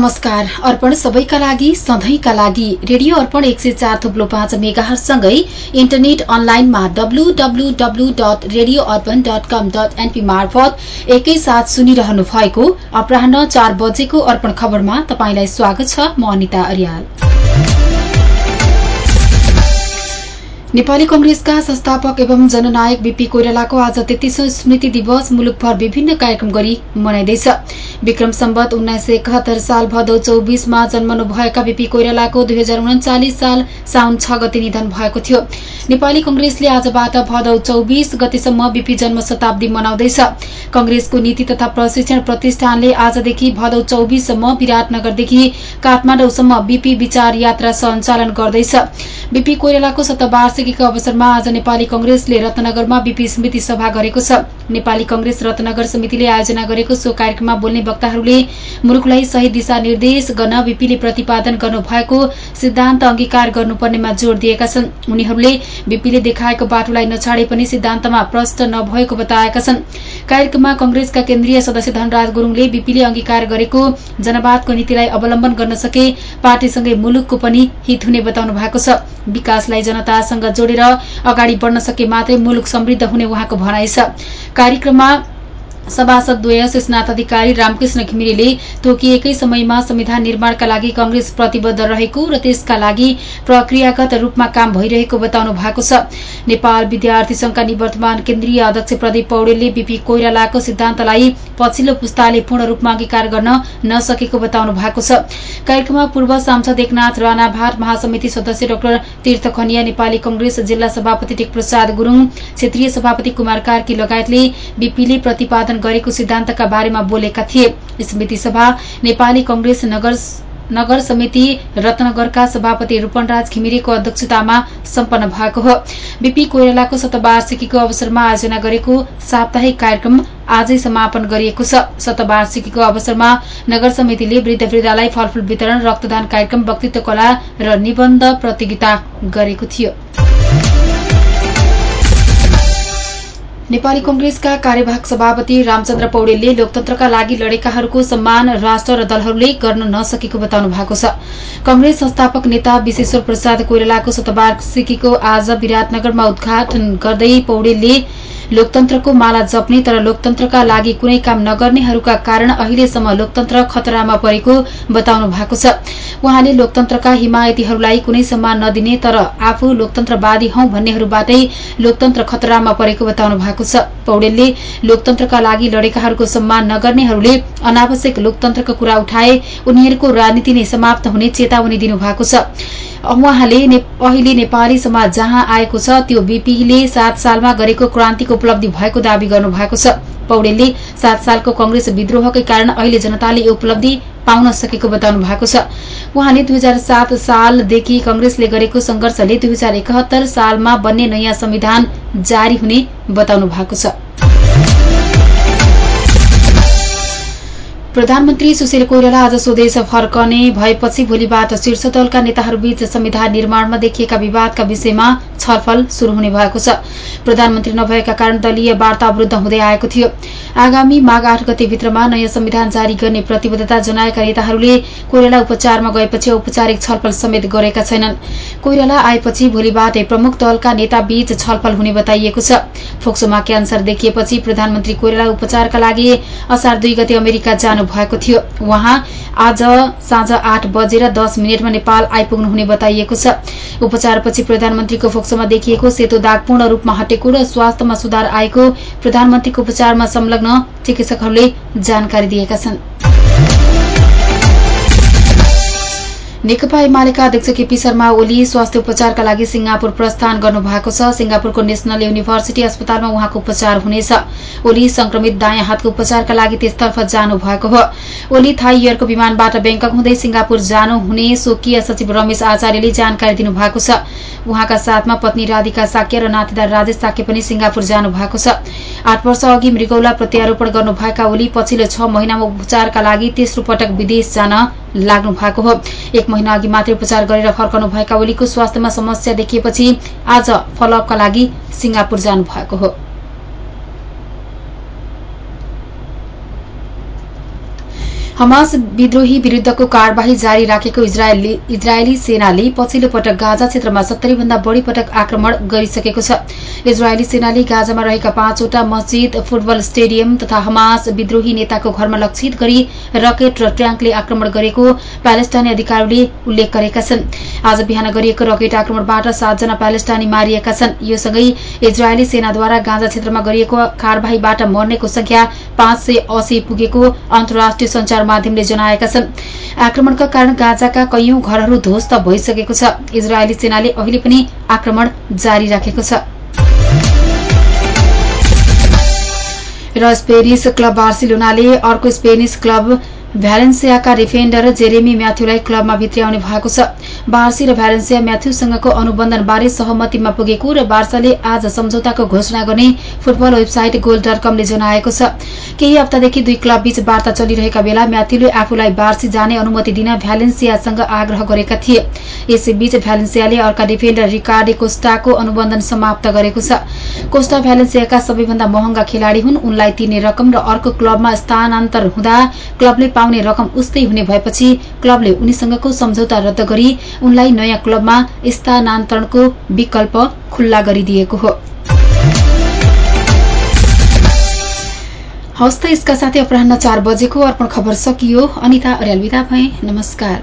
नमस्कार। अर्पण सबैका लागि सधैँका लागि रेडियो अर्पण एक सय चार थुप्लो पाँच मेगाहरूसँगै इन्टरनेट अनलाइनमा W W W dot radio Arpan dot com dot NP मार्फत एकैसाथ सुनिरहनु भएको अपराह चार बजेको अर्पण खबरमा तपाईँलाई स्वागत छ म अनिता अर्याल। नेपाली कंग्रेसका संस्थापक एवं जननायक बीपी कोइरालाको आज तेत्तीसौं स्मृति दिवस मुलुकभर विभिन्न कार्यक्रम गरी मनाइँदैछ। विक्रम सम्बत उन्नाइस सय एकहत्तर साल भदौ चौबिसमा जन्मनुभएका बीपी कोइरालाको दुई हजार उन्चालिस साल साउन छ गते निधन भएको थियो। नेपाली कंग्रेसले आजबाट भदौ चौबिस गतेसम्म बीपी जन्म शताब्दी मनाउँदैछ। कंग्रेसको नीति तथा प्रशिक्षण प्रतिष्ठानले आजदेखि भदौ चौबिससम्म विराटनगरदेखि काठमाडौँसम्म बीपी विचार यात्रा सञ्चालन गर्दैछ। बीपी कोइरालाको शतवार्ष वार्षिकीको अवसरमा आज नेपाली कंग्रेसले रत्नगरमा बीपी स्मृति सभा गरेको छ। नेपाली कंग्रेस रत्नगर समितिले आयोजना गरेको सो कार्यक्रममा बोल्ने वक्ताहरूले मुलुकलाई सही दिशा निर्देश गर्न बीपीले प्रतिपादन गर्नुभएको सिद्धान्त अंगीकार गर्नुपर्नेमा जोड़ दिएका छन्। उनीहरूले बीपीले देखाएको बाटोलाई नछाडे पनि सिद्धान्तमा प्रष्ट नभएको बताएका छन्। कार्यक्रममा कंग्रेसका केन्द्रीय सदस्य धनराज गुरूङले बीपीले अंगीकार गरेको जनवादको नीतिलाई अवलम्बन गर्न सके पार्टीसँगै मुलुकको पनि हित हुने बताउनु भएको छ। विकासलाई जनतासँग जोडेर अगाडि बढ्न सके मात्रै मुलुक समृद्ध हुने उहाँको भनाइ छ। कार्यक्रममा सभासदद्वय शेषनाथ अधिकारी रामकृष्ण घिमिरेले तोकिएकै समयमा संविधान निर्माणका लागि कंग्रेस प्रतिबद्ध रहेको र त्यसका लागि प्रक्रियागत रूपमा काम भइरहेको बताउनु भएको छ। नेपाल विद्यार्थी संघका निवर्तमान केन्द्रीय अध्यक्ष प्रदीप पौडेलले बीपी कोइरालाको सिद्धान्तलाई पछिल्लो पुस्ताले पूर्ण रूपमा अंगीकार गर्न नसकेको बताउनु भएको छ। कार्यक्रममा पूर्व सांसद एकनाथ राणा भाट महासमिति सदस्य डाक्टर तीर्थ खनिया नेपाली कंग्रेस जिल्ला सभापति टेक प्रसाद गुरूङ क्षेत्रीय सभापति कुमार कार्की लगायतले बीपीले प्रतिपादन गरेको सिद्धान्तका बारेमा बोलेका थिए। स्मृति सभा नेपाली कंग्रेस नगर नगर समिति रत्नगरका सभापति रूपनराज घिमिरेको अध्यक्षतामा सम्पन्न भएको हो। बीपी कोइरालाको शतवार्षिकीको अवसरमा आयोजना गरेको साप्ताहिक कार्यक्रम आजै समापन गरिएको छ। शतवार्षिकीको अवसरमा नगर समितिले वृद्ध वृद्धालाई फलफूल वितरण रक्तदान कार्यक्रम वक्तित्व कला र निबन्ध प्रतियोगिता गरेको थियो। नेपाली कंग्रेसका कार्यवाहक सभापति रामचन्द्र पौडेलले लोकतन्त्रका लागि लडेकाहरूको सम्मान राष्ट्र र दलहरूले गर्न नसकेको बताउनु भएको छ। कंग्रेस संस्थापक नेता विशेश्वर प्रसाद कोइरालाको शतवार्षिकीको आज विराटनगरमा उद्घाटन गर्दै पौडेलले लोकतन्त्रको माला जप्ने तर लोकतन्त्रका लागि कुनै काम नगर्नेहरूका कारण अहिलेसम्म लोकतन्त्र खतरामा परेको बताउनु भएको छ। उहाँले लोकतन्त्रका हिमायतीहरूलाई कुनै सम्मान नदिने तर आफू लोकतन्त्रवादी हौ भन्नेहरूबाटै लोकतन्त्र खतरामा परेको बताउनु भएको छ। पौडेलले लोकतन्त्रका लागि लडेकाहरूको सम्मान नगर्नेहरूले अनावश्यक लोकतन्त्रको कुरा उठाए उनीहरूको राजनीति नै समाप्त हुने चेतावनी दिनुभएको छ। उहाँले अहिले नेपाली समाज जहाँ आएको छ त्यो बीपीले सात सालमा गरेको क्रान्तिको उपलब्धि भएको दावी गर्नु भएको छ। पौडेलले सात सालको कंग्रेस विद्रोहकै कारण अहिले जनताले यो उपलब्धि पाउन सकेको बताउनु भएको छ। उहाँले दुई हजार सात सालदेखि कंग्रेसले गरेको संघर्षले दुई हजार एकहत्तर सालमा बन्ने नयाँ संविधान जारी हुने बताउनु भएको छ। प्रधानमन्त्री सुशील कोइराला आज स्वदेश फर्कने भएपछि भोलिबाट शीर्ष दलका नेताहरूबीच संविधान निर्माणमा देखिएका विवादका विषयमा छलफल शुरू हुने भएको छ। प्रधानमन्त्री नभएका कारण दलीय वार्ता अवरूद्ध हुँदै आएको थियो। आगामी माघ आठ गते भित्रमा नयाँ संविधान जारी गर्ने प्रतिबद्धता जनाएका नेताहरूले कोइराला उपचारमा गएपछि औपचारिक छलफल समेत गरेका छैनन्। कोइराला आएपछि भोलिबाटै प्रमुख दलका नेता बीच छलफल हुने बताइएको छ। फोक्सोमा क्यान्सर देखिएपछि प्रधानमन्त्री कोइराला उपचारका लागि असार दुई गते अमेरिका जानु भएको थियो। उहाँ आज साँझ आठ बजेर दस मिनटमा नेपाल आइपुग्नुहुने बताइएको छ। उपचारपछि प्रधानमन्त्रीको फोक्सोमा देखिएको सेतो दाग पूर्ण रूपमा हटेको र स्वास्थ्यमा सुधार आएको प्रधानमन्त्रीको उपचारमा संलग्न चिकित्सकहरूले जानकारी दिएका छन्। नेकपा एमालेका अध्यक्ष केपी शर्मा ओली स्वास्थ्य उपचारका लागि सिंगापुर प्रस्थान गर्नुभएको छ। सिंगापुरको नेशनल युनिभर्सिटी अस्पतालमा उहाँको उपचार हुनेछ। ओली संक्रमित दायाँ हातको उपचारका लागि त्यसतर्फ जानु भएको हो। ओली थाई एयरको विमानबाट ब्याङ्कक हुँदै सिंगापुर जानु हुने स्वकीय सचिव रमेश आचार्यले जानकारी दिनुभएको छ। उहाँका साथमा पत्नी राधिका साक्य र नातेदार राजेश साक्य पनि सिंगापुर जानु भएको छ। आठ वर्ष अघि मृगौला प्रत्यारोपण गर्नुभएका ओली पछिल्लो छ महिनामा उपचारका लागि तेस्रो पटक विदेश जान लाग्नु भएको हो। एक महिना अघि मात्रै उपचार गरेर फर्कनुभएका ओलीको स्वास्थ्यमा समस्या देखिएपछि आज फलोअपका लागि सिंगापुर जानु भएको हो। हमास विद्रोही विरूद्धको कार्यवाही जारी राखेको इजरायली सेनाले पछिल्लो पटक गाजा क्षेत्रमा सत्तरी भन्दा बढ़ी पटक आक्रमण गरिसकेको छ। इजरायली सेनाले गाजामा रहेका पाँचवटा मस्जिद फुटबल स्टेडियम तथा हमास विद्रोही नेताको घरमा लक्षित गरी रकेट र ट्याङ्कले आक्रमण गरेको प्यालेस्टाइनी अधिकारीले उल्लेख गरेका छन्। आज बिहान गरिएको रकेट आक्रमणबाट सातजना प्यालेस्टाइनी मारिएका छन्। यो सँगै इजरायली सेनाद्वारा गाँजा क्षेत्रमा गरिएको कार्यवाहीबाट मर्नेको संख्या पाँच सय अस्सी पुगेको अन्तर्राष्ट्रिय संचार माध्यमले जनाएका छन्। आक्रमणका कारण गाजाका कैयौं घरहरू ध्वस्त भइसकेको छ। इजरायली सेनाले अहिले पनि आक्रमण जारी राखेको छ। र स्पेनिस क्लब बार्सिलोनाले अर्को स्पेनिस क्लब भ्यालेन्सियाका डिफेन्डर जेरेमी म्याथ्यूलाई क्लबमा भित्र्याउने भएको छ। बार्सी र भ्यालेन्सिया म्याथ्यूसँगको अनुबन्धनबारे सहमतिमा पुगेको र बार्साले आज सम्झौताको घोषणा गर्ने फुटबल वेबसाइट गोल डट कमले जनाएको छ। केही हप्तादेखि दुई क्लब बीच वार्ता चलिरहेका बेला म्याथ्यूले आफूलाई बार्सी जाने अनुमति दिन भ्यालेन्सियासँग आग्रह गरेका थिए। यसैबीच भ्यालेन्सियाले अर्का डिफेन्डर रिकार्डे कोस्टाको अनुबन्धन समाप्त गरेको छ। कोस्टा भ्यालेन्सियाका सबैभन्दा महँगा खेलाड़ी हुन्। उनलाई तिर्ने रकम र अर्को क्लबमा स्थानान्तर हुँदा क्लबले पाउने रकम उस्तै हुने भएपछि क्लबले उनीसँगको सम्झौता रद्द गरी उनलाई नयाँ क्लबमा स्थानान्तरणको विकल्प खुल्ला गरिदिएको हो। हस्त यसका साथै अपराह चार बजेको अर्पण खबर सकियो। अनिता अर्याल विदा भए। नमस्कार।